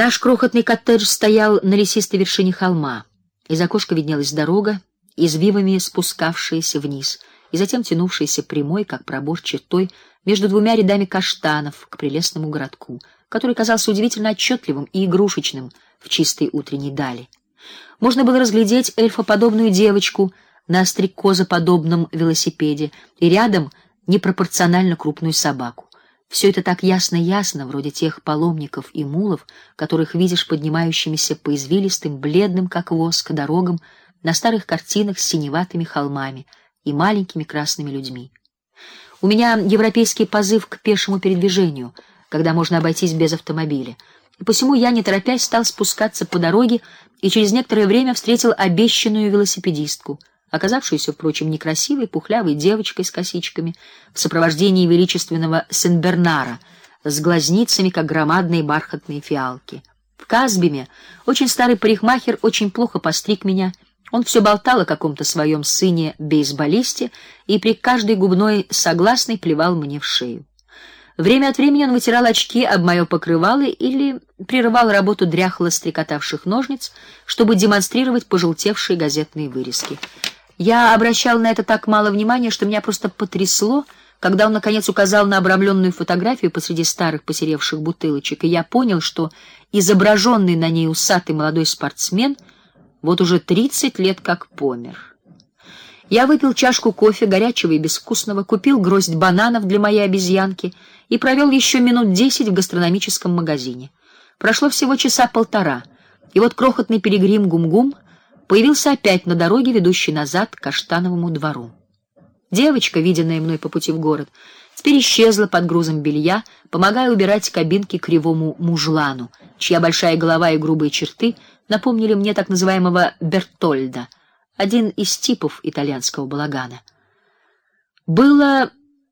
Наш крохотный коттедж стоял на лесистой вершине холма. Из окошка виднелась дорога, извивами спускавшаяся вниз, и затем тянувшаяся прямой, как пробор чертой, между двумя рядами каштанов к прелестному городку, который казался удивительно отчетливым и игрушечным в чистой утренней дали. Можно было разглядеть эльфоподобную девочку на стрекозоподобном велосипеде и рядом непропорционально крупную собаку. Все это так ясно-ясно, вроде тех паломников и мулов, которых видишь поднимающимися по извилистым, бледным как воск дорогам на старых картинах с синеватыми холмами и маленькими красными людьми. У меня европейский позыв к пешему передвижению, когда можно обойтись без автомобиля. И посему я, не торопясь, стал спускаться по дороге и через некоторое время встретил обещанную велосипедистку — оказавшуюся, впрочем, некрасивой, пухлявой девочкой с косичками, в сопровождении величественного Сен-Бернара, с глазницами, как громадные бархатные фиалки. В Казбиме очень старый парикмахер очень плохо постриг меня. Он все болтал о каком-то своем сыне-бейсболисте и при каждой губной согласной плевал мне в шею. Время от времени он вытирал очки об мое покрывало или прерывал работу дряхло стрекотавших ножниц, чтобы демонстрировать пожелтевшие газетные вырезки. Я обращал на это так мало внимания, что меня просто потрясло, когда он наконец указал на обрамленную фотографию посреди старых посеревших бутылочек, и я понял, что изображенный на ней усатый молодой спортсмен вот уже тридцать лет как помер. Я выпил чашку кофе, горячего и безвкусного, купил гроздь бананов для моей обезьянки и провел еще минут десять в гастрономическом магазине. Прошло всего часа полтора, и вот крохотный перегрим гум-гум — появился опять на дороге, ведущей назад к Каштановому двору. Девочка, виденная мной по пути в город, теперь исчезла под грузом белья, помогая убирать кабинки кривому мужлану, чья большая голова и грубые черты напомнили мне так называемого Бертольда, один из типов итальянского балагана. Было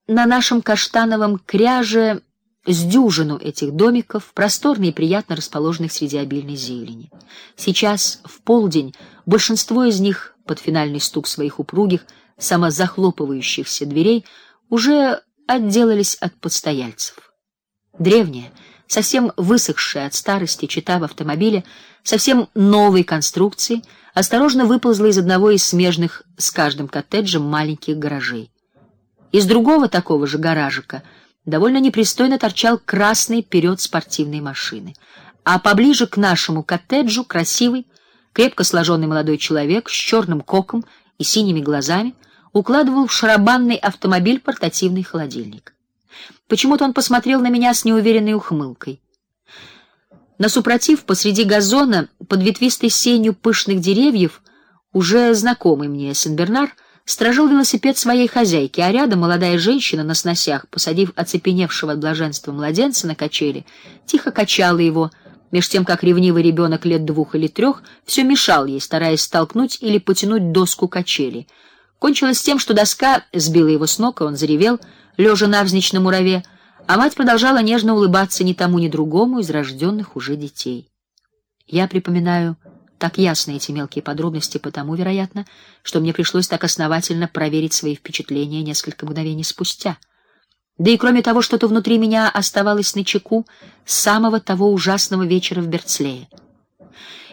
на нашем каштановом кряже с дюжину этих домиков, просторные и приятно расположенных среди обильной зелени. Сейчас в полдень большинство из них под финальный стук своих упругих, самозахлопывающихся дверей уже отделались от постояльцев. Древняя, совсем высохшая от старости чита в автомобиле, совсем новой конструкции, осторожно выползла из одного из смежных с каждым коттеджем маленьких гаражей. Из другого такого же гаражика — довольно непристойно торчал красный вперед спортивной машины, а поближе к нашему коттеджу красивый, крепко сложенный молодой человек с черным коком и синими глазами укладывал в шарабанный автомобиль портативный холодильник. Почему-то он посмотрел на меня с неуверенной ухмылкой. На супротив посреди газона под ветвистой сенью пышных деревьев уже знакомый мне Сен-Бернар сторожил велосипед своей хозяйки, а рядом молодая женщина на сносях, посадив оцепеневшего от блаженства младенца на качели, тихо качала его, меж тем как ревнивый ребенок лет двух или трех все мешал ей, стараясь столкнуть или потянуть доску качели. Кончилось тем, что доска сбила его с ног, и он заревел, лежа навзничь на мураве, а мать продолжала нежно улыбаться ни тому, ни другому из рожденных уже детей. Я припоминаю так ясно эти мелкие подробности потому, вероятно, что мне пришлось так основательно проверить свои впечатления несколько мгновений спустя. Да и кроме того, что-то внутри меня оставалось на чеку с самого того ужасного вечера в Берцлее.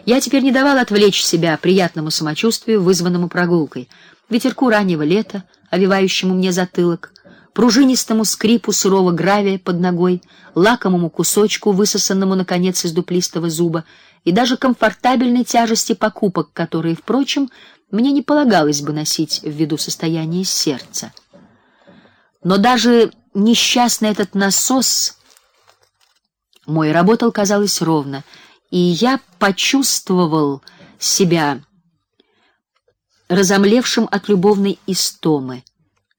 Я теперь не давал отвлечь себя приятному самочувствию, вызванному прогулкой, ветерку раннего лета, овивающему мне затылок, пружинистому скрипу сырого гравия под ногой, лакомому кусочку, высосанному наконец из дуплистого зуба, и даже комфортабельной тяжести покупок, которые, впрочем, мне не полагалось бы носить ввиду состояния сердца. Но даже несчастный этот насос мой работал, казалось, ровно, и я почувствовал себя разомлевшим от любовной истомы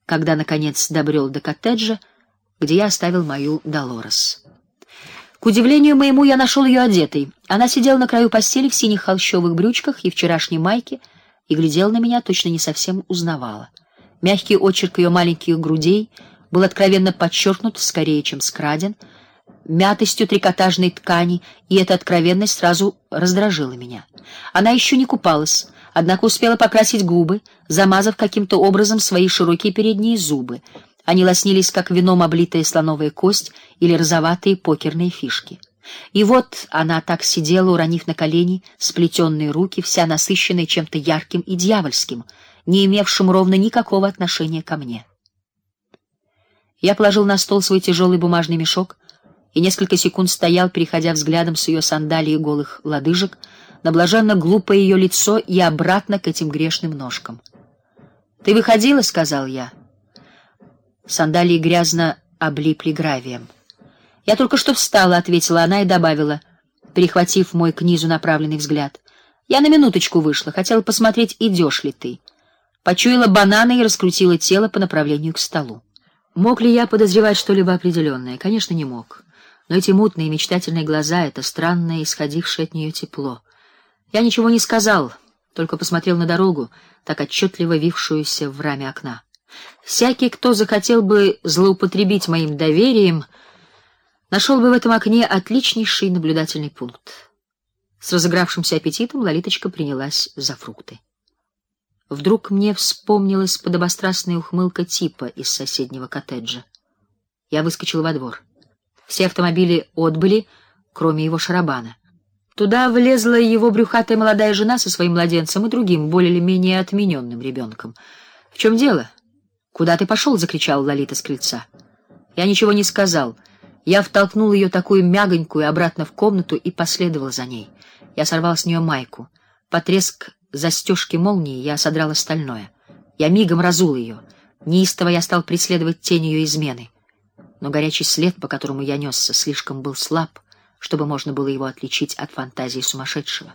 когда наконец добрел до коттеджа, где я оставил мою Долорес. К удивлению моему, я нашел ее одетой. Она сидела на краю постели в синих холщовых брючках и вчерашней майке и глядела на меня, точно не совсем узнавала. Мягкий очерк ее маленьких грудей был откровенно подчеркнут, скорее, чем скраден, мятостью трикотажной ткани, и эта откровенность сразу раздражила меня. Она еще не купалась, однако успела покрасить губы, замазав каким-то образом свои широкие передние зубы. Они лоснились как вином облитая слоновая кость или розоватые покерные фишки. И вот она так сидела, уронив на колени сплетенные руки, вся насыщенная чем-то ярким и дьявольским, не имевшим ровно никакого отношения ко мне. Я положил на стол свой тяжелый бумажный мешок и несколько секунд стоял, переходя взглядом с ее сандалий голых лодыжек на блаженно глупое ее лицо и обратно к этим грешным ножкам. Ты выходила, сказал я. Сандалии грязно облипли гравием. Я только что встала, ответила она и добавила, перехватив мой к низу направленный взгляд. Я на минуточку вышла, хотела посмотреть, идешь ли ты. Почуяла бананы и раскрутила тело по направлению к столу. Мог ли я подозревать что-либо определенное? Конечно, не мог. Но эти мутные мечтательные глаза, это странное исходившее от нее тепло. Я ничего не сказал, только посмотрел на дорогу, так отчетливо вившуюся в раме окна. Всякий, кто захотел бы злоупотребить моим доверием, нашел бы в этом окне отличнейший наблюдательный пункт. С разыгравшимся аппетитом Лолиточка принялась за фрукты. Вдруг мне вспомнилась подобострастная ухмылка типа из соседнего коттеджа. Я выскочил во двор. Все автомобили отбыли, кроме его шарабана. Туда влезла его брюхатая молодая жена со своим младенцем и другим, более или менее отмененным ребенком. В чем дело? Куда ты пошел? закричал Лолита с крыльца. Я ничего не сказал. Я втолкнул ее такую мягонькую обратно в комнату и последовал за ней. Я сорвал с нее майку. Потреск застежки молнии я содрал остальное. Я мигом разул ее. Неистово я стал преследовать тень ее измены. Но горячий след, по которому я несся, слишком был слаб, чтобы можно было его отличить от фантазии сумасшедшего.